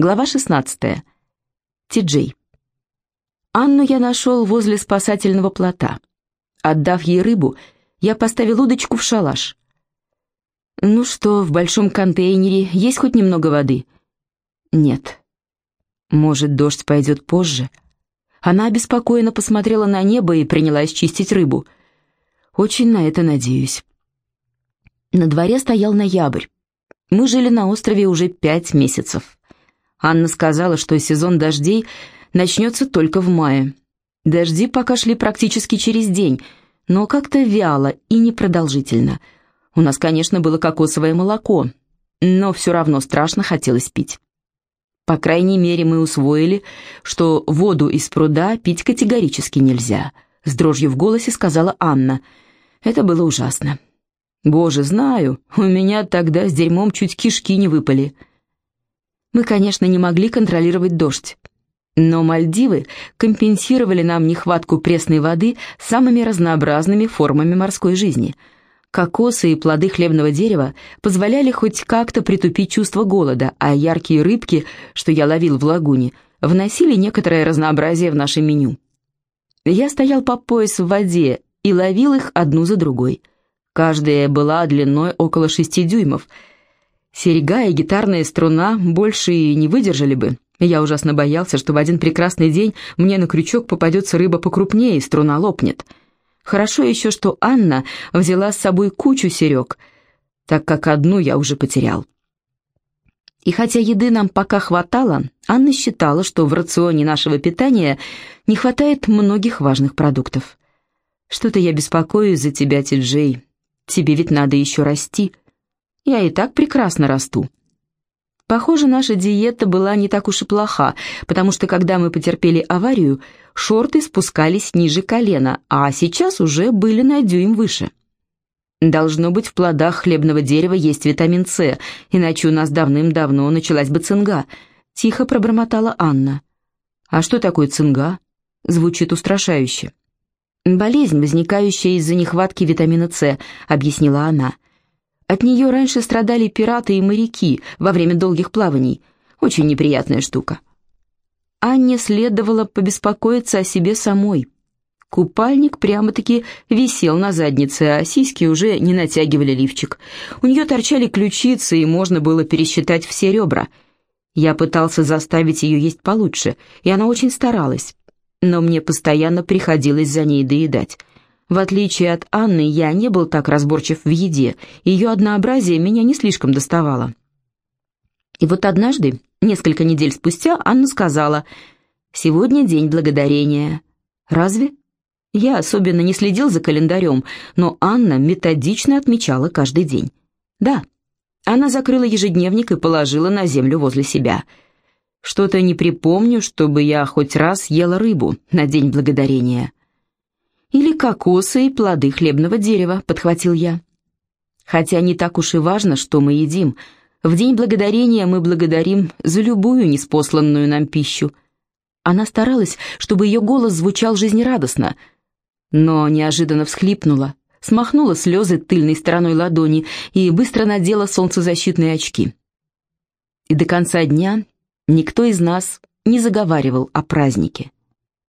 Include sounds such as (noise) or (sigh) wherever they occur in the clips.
Глава 16. Ти-Джей. Анну я нашел возле спасательного плота. Отдав ей рыбу, я поставил удочку в шалаш. «Ну что, в большом контейнере есть хоть немного воды?» «Нет». «Может, дождь пойдет позже?» Она обеспокоенно посмотрела на небо и принялась чистить рыбу. «Очень на это надеюсь». На дворе стоял ноябрь. Мы жили на острове уже пять месяцев. Анна сказала, что сезон дождей начнется только в мае. Дожди пока шли практически через день, но как-то вяло и непродолжительно. У нас, конечно, было кокосовое молоко, но все равно страшно хотелось пить. По крайней мере, мы усвоили, что воду из пруда пить категорически нельзя. С дрожью в голосе сказала Анна. Это было ужасно. Боже, знаю, у меня тогда с дерьмом чуть кишки не выпали. Мы, конечно, не могли контролировать дождь. Но Мальдивы компенсировали нам нехватку пресной воды самыми разнообразными формами морской жизни. Кокосы и плоды хлебного дерева позволяли хоть как-то притупить чувство голода, а яркие рыбки, что я ловил в лагуне, вносили некоторое разнообразие в наше меню. Я стоял по пояс в воде и ловил их одну за другой. Каждая была длиной около шести дюймов – Серега и гитарная струна больше и не выдержали бы. Я ужасно боялся, что в один прекрасный день мне на крючок попадется рыба покрупнее, и струна лопнет. Хорошо еще, что Анна взяла с собой кучу серег, так как одну я уже потерял. И хотя еды нам пока хватало, Анна считала, что в рационе нашего питания не хватает многих важных продуктов. «Что-то я беспокоюсь за тебя, Ти-Джей. Тебе ведь надо еще расти». Я и так прекрасно расту. Похоже, наша диета была не так уж и плоха, потому что когда мы потерпели аварию, шорты спускались ниже колена, а сейчас уже были на дюйм выше. Должно быть, в плодах хлебного дерева есть витамин С, иначе у нас давным-давно началась бы цинга, тихо пробормотала Анна. А что такое цинга? Звучит устрашающе. Болезнь, возникающая из-за нехватки витамина С, объяснила она. От нее раньше страдали пираты и моряки во время долгих плаваний. Очень неприятная штука. Анне следовало побеспокоиться о себе самой. Купальник прямо-таки висел на заднице, а сиськи уже не натягивали лифчик. У нее торчали ключицы, и можно было пересчитать все ребра. Я пытался заставить ее есть получше, и она очень старалась. Но мне постоянно приходилось за ней доедать. В отличие от Анны, я не был так разборчив в еде, ее однообразие меня не слишком доставало. И вот однажды, несколько недель спустя, Анна сказала, «Сегодня день благодарения». «Разве?» Я особенно не следил за календарем, но Анна методично отмечала каждый день. «Да». Она закрыла ежедневник и положила на землю возле себя. «Что-то не припомню, чтобы я хоть раз ела рыбу на День Благодарения». «Или кокосы и плоды хлебного дерева», — подхватил я. «Хотя не так уж и важно, что мы едим. В День Благодарения мы благодарим за любую неспосланную нам пищу». Она старалась, чтобы ее голос звучал жизнерадостно, но неожиданно всхлипнула, смахнула слезы тыльной стороной ладони и быстро надела солнцезащитные очки. И до конца дня никто из нас не заговаривал о празднике.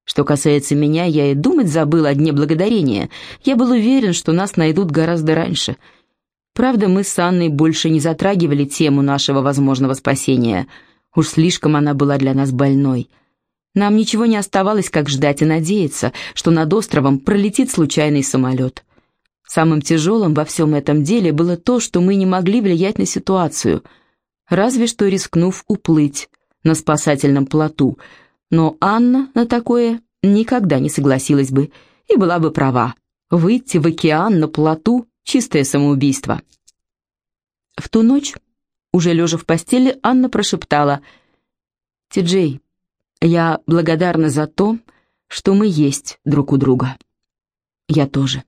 Что касается меня, я и думать забыл о Дне Благодарения. Я был уверен, что нас найдут гораздо раньше. Правда, мы с Анной больше не затрагивали тему нашего возможного спасения. Уж слишком она была для нас больной. Нам ничего не оставалось, как ждать и надеяться, что над островом пролетит случайный самолет. Самым тяжелым во всем этом деле было то, что мы не могли влиять на ситуацию, разве что рискнув уплыть на спасательном плоту — но Анна на такое никогда не согласилась бы и была бы права. Выйти в океан на плоту — чистое самоубийство. В ту ночь, уже лежа в постели, Анна прошептала «Ти-Джей, я благодарна за то, что мы есть друг у друга. Я тоже».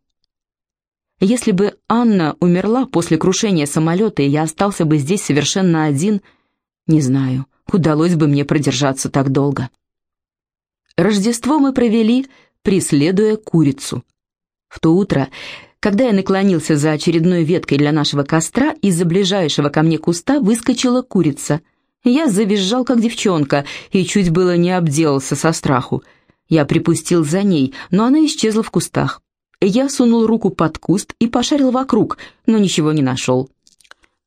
Если бы Анна умерла после крушения самолета, и я остался бы здесь совершенно один, не знаю, удалось бы мне продержаться так долго. Рождество мы провели, преследуя курицу. В то утро, когда я наклонился за очередной веткой для нашего костра, из-за ближайшего ко мне куста выскочила курица. Я завизжал, как девчонка, и чуть было не обделался со страху. Я припустил за ней, но она исчезла в кустах. Я сунул руку под куст и пошарил вокруг, но ничего не нашел.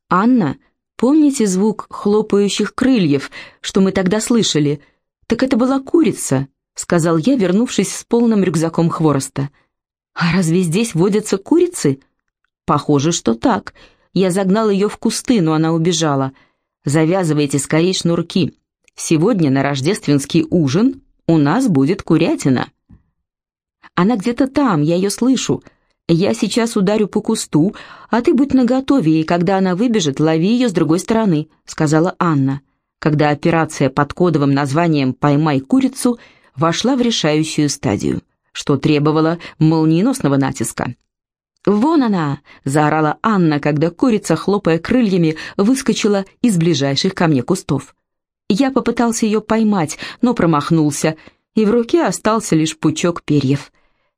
«Анна, помните звук хлопающих крыльев, что мы тогда слышали? Так это была курица», — сказал я, вернувшись с полным рюкзаком хвороста. «А разве здесь водятся курицы?» «Похоже, что так. Я загнал ее в кусты, но она убежала. Завязывайте скорее шнурки. Сегодня на рождественский ужин у нас будет курятина». «Она где-то там, я ее слышу. Я сейчас ударю по кусту, а ты будь наготове, и когда она выбежит, лови ее с другой стороны», — сказала Анна, когда операция под кодовым названием «Поймай курицу» вошла в решающую стадию, что требовало молниеносного натиска. «Вон она!» — заорала Анна, когда курица, хлопая крыльями, выскочила из ближайших ко мне кустов. Я попытался ее поймать, но промахнулся, и в руке остался лишь пучок перьев.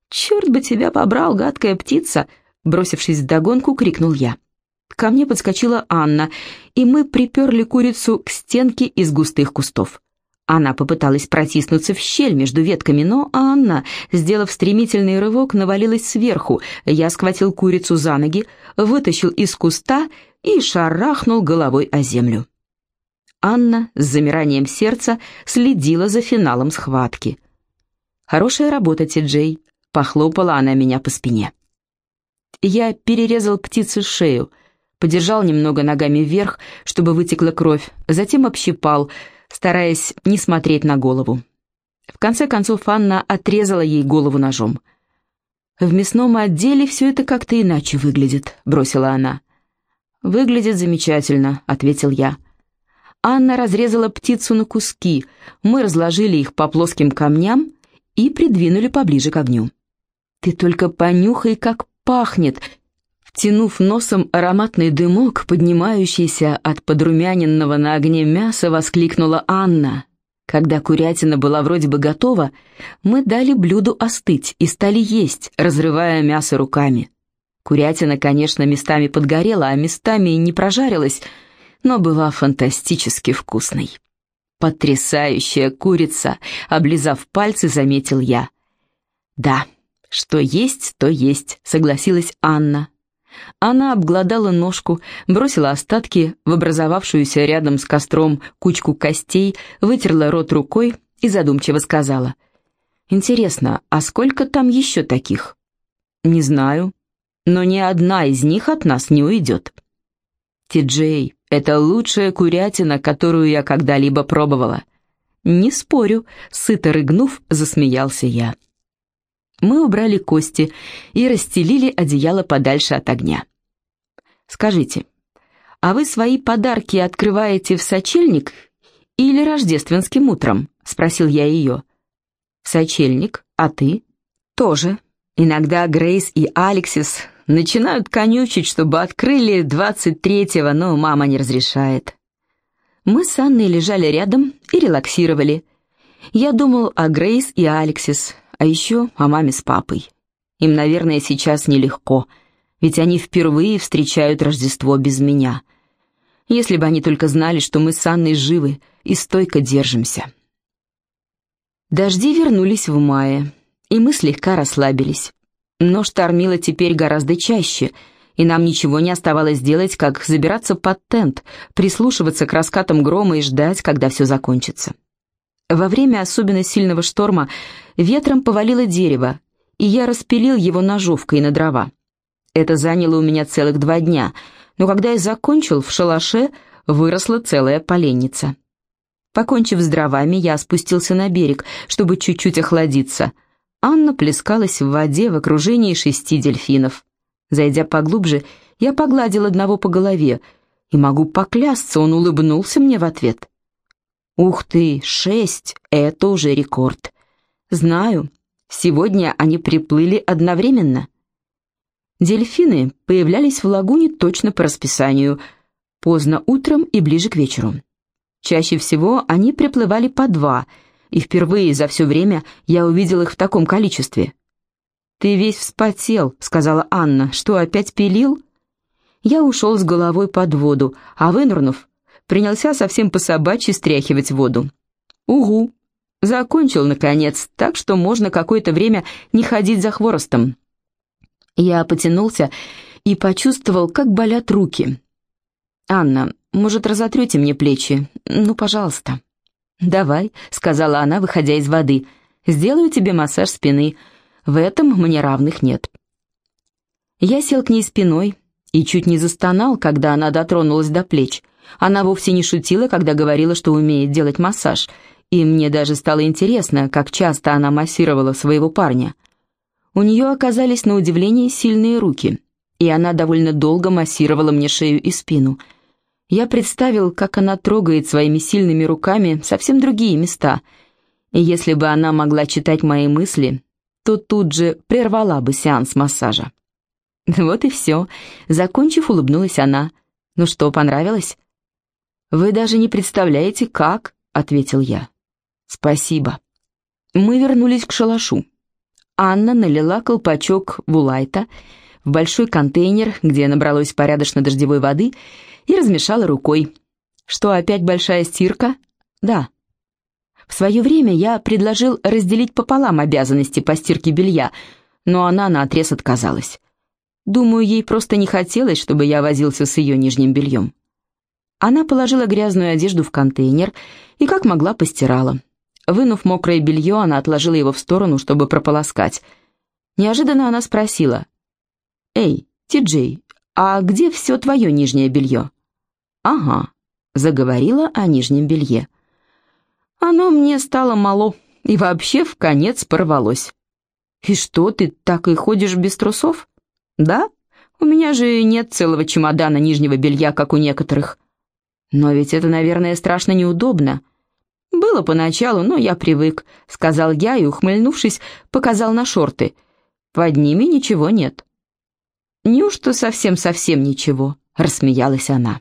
«Черт бы тебя побрал, гадкая птица!» Бросившись вдогонку, крикнул я. Ко мне подскочила Анна, и мы приперли курицу к стенке из густых кустов. Она попыталась протиснуться в щель между ветками, но Анна, сделав стремительный рывок, навалилась сверху. Я схватил курицу за ноги, вытащил из куста и шарахнул головой о землю. Анна с замиранием сердца следила за финалом схватки. «Хорошая работа, Ти-Джей», — похлопала она меня по спине. Я перерезал птице шею, подержал немного ногами вверх, чтобы вытекла кровь, затем общипал — стараясь не смотреть на голову. В конце концов Анна отрезала ей голову ножом. «В мясном отделе все это как-то иначе выглядит», — бросила она. «Выглядит замечательно», — ответил я. Анна разрезала птицу на куски, мы разложили их по плоским камням и придвинули поближе к огню. «Ты только понюхай, как пахнет!» Втянув носом ароматный дымок, поднимающийся от подрумяненного на огне мяса, воскликнула Анна. Когда курятина была вроде бы готова, мы дали блюду остыть и стали есть, разрывая мясо руками. Курятина, конечно, местами подгорела, а местами не прожарилась, но была фантастически вкусной. «Потрясающая курица!» — облизав пальцы, заметил я. «Да, что есть, то есть», — согласилась Анна, она обглодала ножку, бросила остатки в образовавшуюся рядом с костром кучку костей, вытерла рот рукой и задумчиво сказала. «Интересно, а сколько там еще таких?» «Не знаю, но ни одна из них от нас не уйдет». «Ти-Джей, это лучшая курятина, которую я когда-либо пробовала». «Не спорю», — сыто рыгнув, засмеялся я. Мы убрали кости и расстелили одеяло подальше от огня. «Скажите, а вы свои подарки открываете в сочельник или рождественским утром?» — спросил я ее. «Сочельник, а ты?» «Тоже. Иногда Грейс и Алексис начинают конючить, чтобы открыли 23-го, но мама не разрешает». Мы с Анной лежали рядом и релаксировали. Я думал о Грейс и Алексис, а еще о маме с папой. Им, наверное, сейчас нелегко, ведь они впервые встречают Рождество без меня. Если бы они только знали, что мы с Анной живы и стойко держимся. Дожди вернулись в мае, и мы слегка расслабились. Но штормило теперь гораздо чаще, и нам ничего не оставалось делать, как забираться под тент, прислушиваться к раскатам грома и ждать, когда все закончится. Во время особенно сильного шторма ветром повалило дерево, и я распилил его ножовкой на дрова. Это заняло у меня целых два дня, но когда я закончил, в шалаше выросла целая поленница. Покончив с дровами, я спустился на берег, чтобы чуть-чуть охладиться. Анна плескалась в воде в окружении шести дельфинов. Зайдя поглубже, я погладил одного по голове, и могу поклясться, он улыбнулся мне в ответ. Ух ты, шесть — это уже рекорд. Знаю, сегодня они приплыли одновременно. Дельфины появлялись в лагуне точно по расписанию, поздно утром и ближе к вечеру. Чаще всего они приплывали по два, и впервые за все время я увидел их в таком количестве. «Ты весь вспотел», — сказала Анна. «Что, опять пилил?» Я ушел с головой под воду, а вынырнув, принялся совсем по-собачьи стряхивать воду. «Угу!» Закончил, наконец, так что можно какое-то время не ходить за хворостом. Я потянулся и почувствовал, как болят руки. «Анна, может, разотрете мне плечи? Ну, пожалуйста». «Давай», — сказала она, выходя из воды. «Сделаю тебе массаж спины. В этом мне равных нет». Я сел к ней спиной и чуть не застонал, когда она дотронулась до плеч. Она вовсе не шутила, когда говорила, что умеет делать массаж, и мне даже стало интересно, как часто она массировала своего парня. У нее оказались на удивление сильные руки, и она довольно долго массировала мне шею и спину. Я представил, как она трогает своими сильными руками совсем другие места, и если бы она могла читать мои мысли, то тут же прервала бы сеанс массажа. (laughs) Вот и все. Закончив, улыбнулась она. «Ну что, понравилось?» «Вы даже не представляете, как», — ответил я. «Спасибо». Мы вернулись к шалашу. Анна налила колпачок вулайта в большой контейнер, где набралось порядочно дождевой воды, и размешала рукой. «Что, опять большая стирка?» «Да». В свое время я предложил разделить пополам обязанности по стирке белья, но она наотрез отказалась. Думаю, ей просто не хотелось, чтобы я возился с ее нижним бельем. Она положила грязную одежду в контейнер и как могла постирала. Вынув мокрое белье, она отложила его в сторону, чтобы прополоскать. Неожиданно она спросила. «Эй, Ти-Джей, а где все твое нижнее белье?» «Ага», — заговорила о нижнем белье. «Оно мне стало мало и вообще в конец порвалось». «И что, ты так и ходишь без трусов?» «Да? У меня же нет целого чемодана нижнего белья, как у некоторых». «Но ведь это, наверное, страшно неудобно». «Было поначалу, но я привык», — сказал я и, ухмыльнувшись, показал на шорты. «Под ними ничего нет». «Неужто совсем-совсем ничего?» — рассмеялась она.